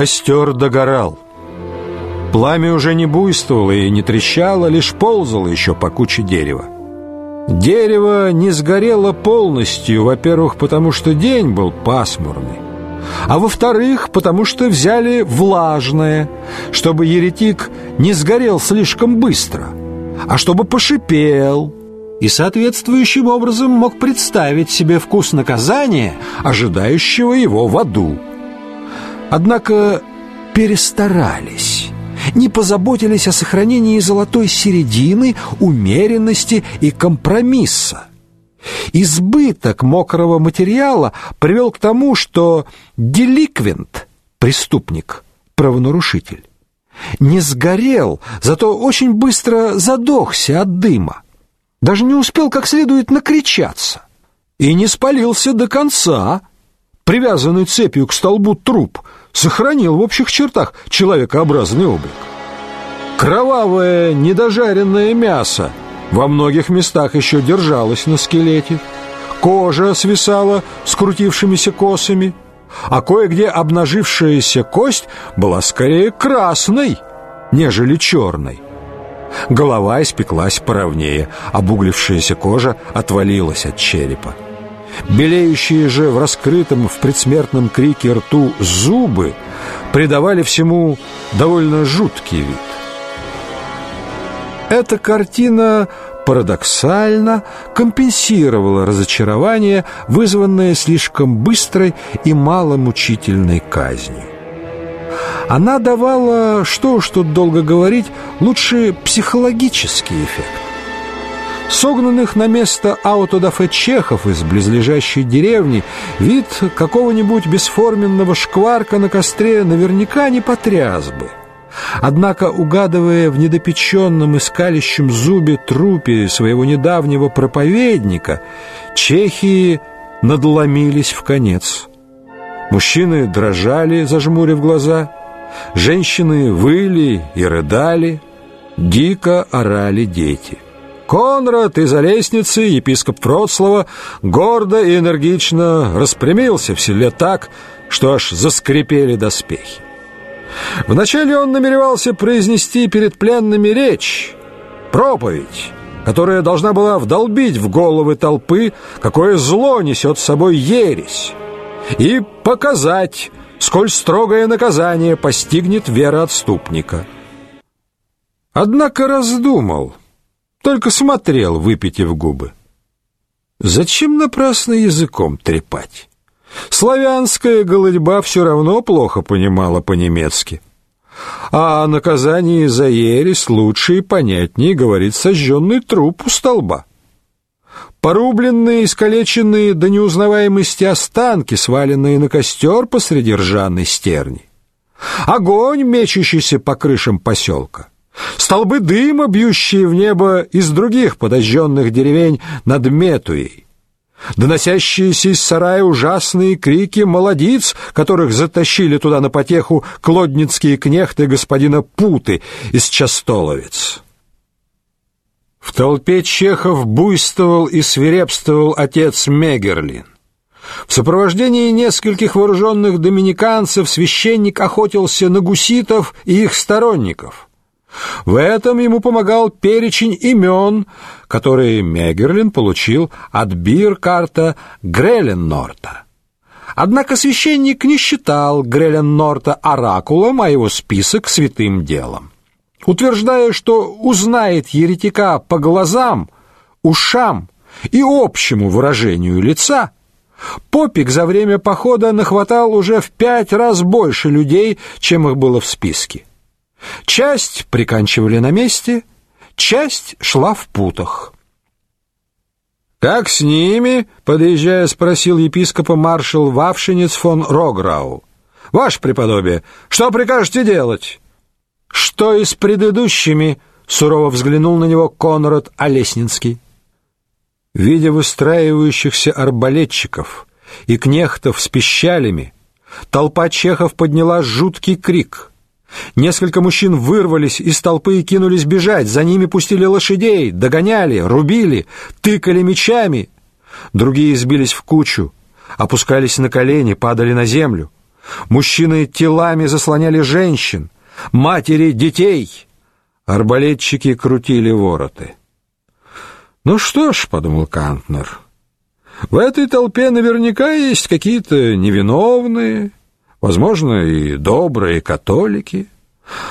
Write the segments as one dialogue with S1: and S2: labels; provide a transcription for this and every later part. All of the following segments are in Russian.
S1: Костер догорал. Пламя уже не буйствовало и не трещало, лишь ползало еще по куче дерева. Дерево не сгорело полностью, во-первых, потому что день был пасмурный, а во-вторых, потому что взяли влажное, чтобы еретик не сгорел слишком быстро, а чтобы пошипел и соответствующим образом мог представить себе вкус наказания, ожидающего его в аду. Однако перестарались не позаботились о сохранении золотой середины, умеренности и компромисса. Избыток мокрого материала привел к тому, что деликвент, преступник, правонарушитель, не сгорел, зато очень быстро задохся от дыма. Даже не успел как следует накричаться и не спалился до конца. Привязанный цепью к столбу труп – сохранил в общих чертах человекообразный облик. Кровавое недожаренное мясо во многих местах еще держалось на скелете. Кожа свисала скрутившимися косами, а кое-где обнажившаяся кость была скорее красной, нежели черной. Голова испеклась поровнее, обуглившаяся кожа отвалилась от черепа. Белеющие же в раскрытом в предсмертном крике рту зубы придавали всему довольно жуткий вид. Эта картина парадоксально компенсировала разочарование, вызванное слишком быстрой и маломучительной казнью. Она давала, что уж тут долго говорить, лучше психологический эффект. Согнанных на место аутодафе чехов из близлежащей деревни вид какого-нибудь бесформенного шкварка на костре наверняка не потряс бы. Однако, угадывая в недопеченном и скалящем зубе трупе своего недавнего проповедника, чехи надломились в конец. Мужчины дрожали, зажмурив глаза, женщины выли и рыдали, дико орали дети — Конрад из-за лестницы, епископ Вроцлава, гордо и энергично распрямился в селе так, что аж заскрипели доспехи. Вначале он намеревался произнести перед пленными речь, проповедь, которая должна была вдолбить в головы толпы, какое зло несет с собой ересь, и показать, сколь строгое наказание постигнет вероотступника. Однако раздумал — только смотрел, выпитив губы. Зачем напрасно языком трепать? Славянская голодьба все равно плохо понимала по-немецки. А о наказании за ересь лучше и понятнее говорит сожженный труп у столба. Порубленные, искалеченные до неузнаваемости останки, сваленные на костер посреди ржаной стерни. Огонь, мечущийся по крышам поселка. Столбы дыма, бьющие в небо из других подожженных деревень над Метуей. Доносящиеся из сарая ужасные крики молодиц, которых затащили туда на потеху клодницкие кнехты господина Путы из Частоловец. В толпе чехов буйствовал и свирепствовал отец Мегерлин. В сопровождении нескольких вооруженных доминиканцев священник охотился на гуситов и их сторонников — в этом ему помогал перечень имен, которые Мегерлин получил от Биркарта Греленнорта. Однако священник не считал Греленнорта оракулом, а его список святым делом. Утверждая, что узнает еретика по глазам, ушам и общему выражению лица, Попик за время похода нахватал уже в пять раз больше людей, чем их было в списке. Часть приканчивали на месте, часть шла в путах. «Как с ними?» — подъезжая, спросил епископа маршал Вавшинец фон Рограу. «Ваше преподобие, что прикажете делать?» «Что и с предыдущими?» — сурово взглянул на него Конрад Олеснинский. Видя выстраивающихся арбалетчиков и кнехтов с пищалями, толпа чехов подняла жуткий крик — Несколько мужчин вырвались из толпы и кинулись бежать. За ними пустили лошадей, догоняли, рубили, тыкали мечами. Другие сбились в кучу, опускались на колени, падали на землю. Мужчины телами заслоняли женщин, матери детей. Арбалетчики крутили вороты. «Ну что ж», — подумал Кантнер, — «в этой толпе наверняка есть какие-то невиновные, возможно, и добрые католики,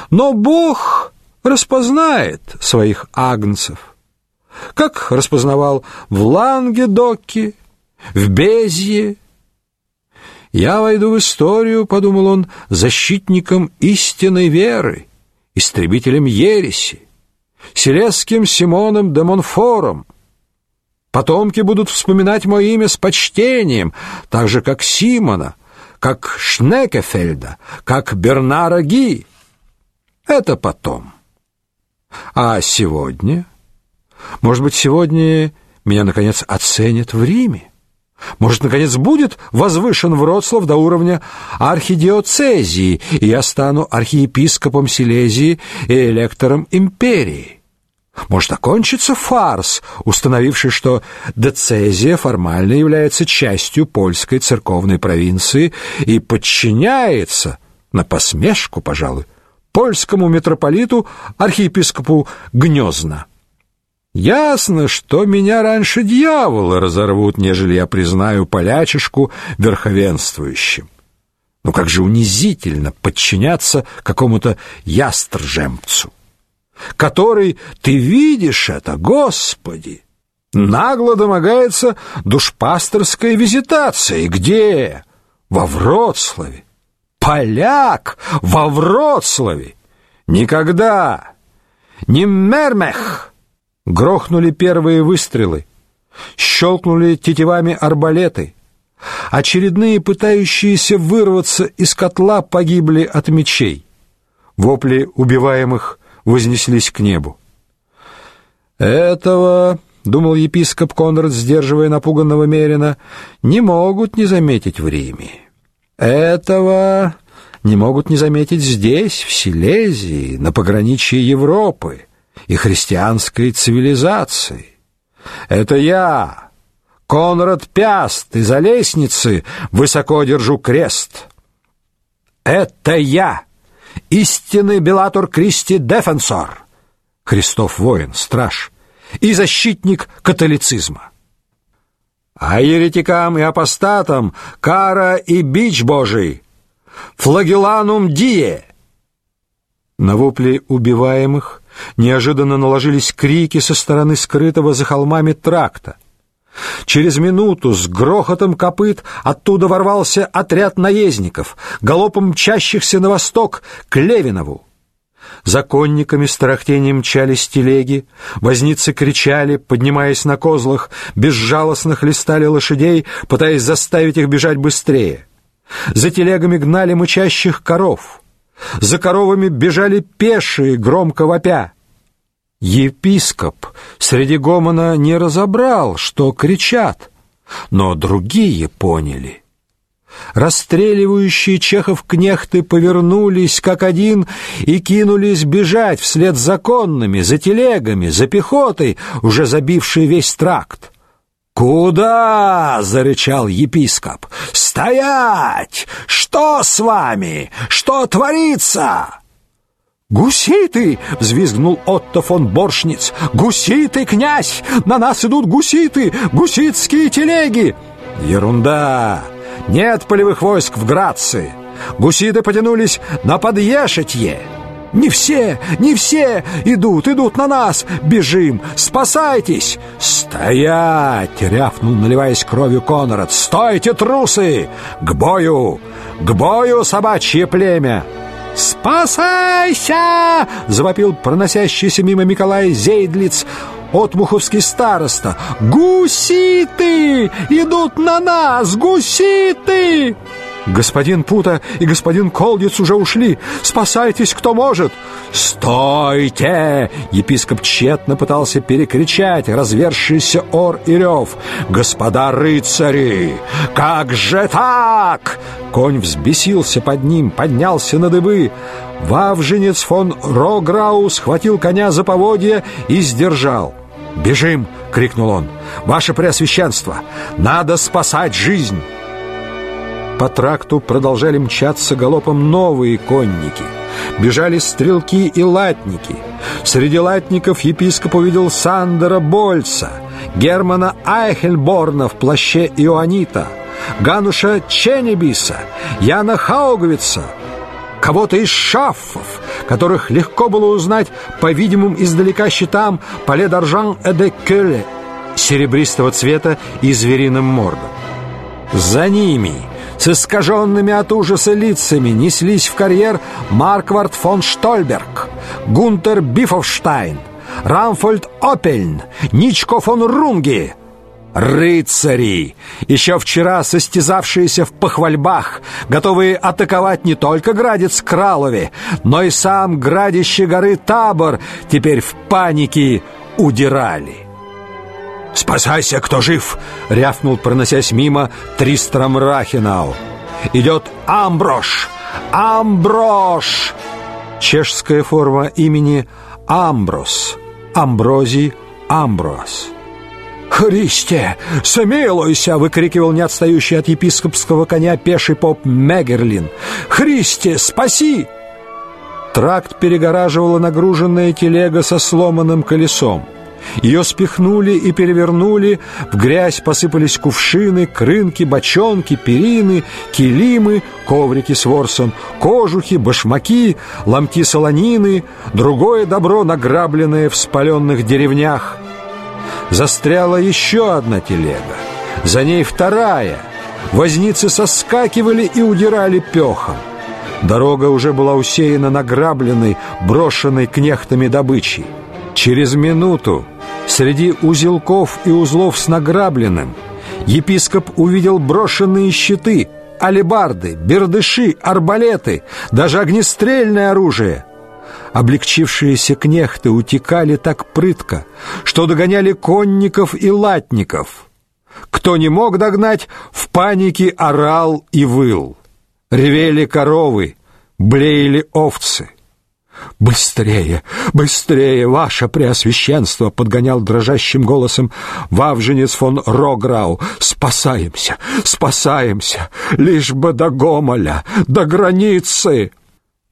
S1: но Бог распознает своих агнцев, как распознавал в Лангедоке, в Безье. «Я войду в историю», — подумал он, — «защитником истинной веры, истребителем ереси, селесским Симоном де Монфором. Потомки будут вспоминать мое имя с почтением, так же, как Симона, как Шнекефельда, как Бернара Ги. Это потом. А сегодня? Может быть, сегодня меня, наконец, оценят в Риме? Может, наконец, будет возвышен Вроцлав до уровня архидиоцезии, и я стану архиепископом Силезии и электором империи? Может, окончится фарс, установивший, что Децезия формально является частью польской церковной провинции и подчиняется, на посмешку, пожалуй, польскому митрополиту архиепископу Гнезна. Ясно, что меня раньше дьяволы разорвут, нежели я признаю полячишку верховенствующим. Но как же унизительно подчиняться какому-то ястржемцу, который, ты видишь это, Господи, нагло домогается душпастерской визитации. Где? Во Вроцлаве. Поляк во Вроцлаве. Никогда. Не мермех. Грохнули первые выстрелы, щелкнули тетивами арбалеты. Очередные пытающиеся вырваться из котла погибли от мечей. Вопли убиваемых вознеслись к небу. Этого, думал епископ Конрад, сдерживая напуганного Мерина, не могут не заметить в Риме. Этого не могут не заметить здесь, в Силезии, на пограничье Европы и христианской цивилизации. Это я, Конрад Пяст, из-за лестницы высоко держу крест. Это я, истинный Белатор Кристи Дефенсор, Христов воин, страж и защитник католицизма. А еретикам и апостатам кара и бич Божий, флагеланум дие. На вопли убиваемых Неожиданно наложились крики со стороны скрытого за холмами тракта. Через минуту с грохотом копыт оттуда ворвался отряд наездников, галопом мчащихся на восток к Левинову. Законниками с тарахтением мчались телеги, возницы кричали, поднимаясь на козлах, безжалостно хлестали лошадей, пытаясь заставить их бежать быстрее. За телегами гнали мычащих коров — за коровами бежали пешие, громко вопя. Епископ среди гомона не разобрал, что кричат, но другие поняли. Расстреливающие чехов кнехты повернулись как один и кинулись бежать вслед за конными, за телегами, за пехотой, уже забившей весь тракт. «Куда?» — зарычал епископ. «Стоять! Что с вами? Что творится?» «Гуситы!» — взвизгнул Отто фон Боршниц. «Гуситы, князь! На нас идут гуситы! Гуситские телеги!» «Ерунда! Нет полевых войск в Граце! Гуситы потянулись на Подъешетье!» Не все, не все идут, идут на нас. Бежим, спасайтесь. Стоять, рявкнул, наливаясь кровью Конрад. Стойте, трусы! К бою! К бою, собачье племя! «Спасайся!» — завопил проносящийся мимо Николай Зейдлиц, отмуховский староста. «Гуситы! Идут на нас! Гуситы!» Господин Пута и господин Колдец уже ушли. Спасайтесь, кто может. Стойте! Епископ тщетно пытался перекричать развершийся ор и рев. Господа рыцари, как же так? Конь взбесился под ним, поднялся на дыбы. Вавженец фон Рограу схватил коня за поводья и сдержал. «Бежим!» — крикнул он. «Ваше Преосвященство! Надо спасать жизнь!» По тракту продолжали мчаться галопом новые конники. Бежали стрелки и латники. Среди латников епископ увидел Сандера Больца, Германа Айхельборна в плаще Иоаннита, Гануша Ченебиса, Яна Хаугвица, кого-то из шаффов, которых легко было узнать по видимым издалека щитам Пале et de Кёле, серебристого цвета и звериным мордом. За ними, с искаженными от ужаса лицами, неслись в карьер Марквард фон Штольберг, Гунтер Бифовштайн, Рамфольд Опельн, Ничко фон Рунги, Рыцари, еще вчера состязавшиеся в похвальбах, готовые атаковать не только градец Кралове, но и сам градище горы Табор, теперь в панике удирали. «Спасайся, кто жив!» — рявкнул, проносясь мимо, Тристром Рахинау. «Идет Амброш! Амброш!» Чешская форма имени Амброс, Амброзий, Амброс. «Христе, смилуйся!» — выкрикивал не отстающий от епископского коня пеший поп Мегерлин. «Христе, спаси!» Тракт перегораживала нагруженная телега со сломанным колесом. Ее спихнули и перевернули, в грязь посыпались кувшины, крынки, бочонки, перины, килимы, коврики с ворсом, кожухи, башмаки, ломти солонины, другое добро, награбленное в спаленных деревнях. Застряла еще одна телега, за ней вторая. Возницы соскакивали и удирали пехом. Дорога уже была усеяна награбленной, брошенной кнехтами добычей. Через минуту среди узелков и узлов с награбленным епископ увидел брошенные щиты, алебарды, бердыши, арбалеты, даже огнестрельное оружие. Облегчившиеся кнехты утекали так прытко, что догоняли конников и латников. Кто не мог догнать, в панике орал и выл. Ревели коровы, блеяли овцы. «Быстрее! Быстрее, ваше преосвященство!» — подгонял дрожащим голосом Вавженец фон Рограу. «Спасаемся! Спасаемся! Лишь бы до Гомоля, до границы!»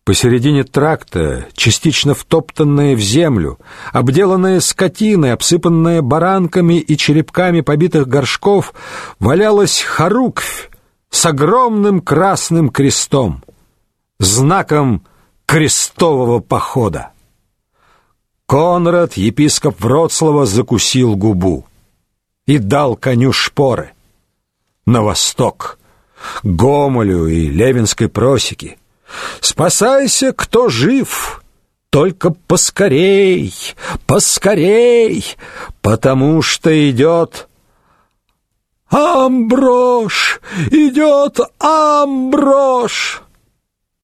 S1: Посередине тракта, частично втоптанная в землю, обделанная скотиной, обсыпанная баранками и черепками побитых горшков, валялась хоруквь с огромным красным крестом, знаком крестового похода. Конрад, епископ Вроцлава, закусил губу и дал коню шпоры. На восток, Гомолю и Левинской просеке. Спасайся, кто жив, только поскорей, поскорей, потому что идет Амброш, идет Амброш.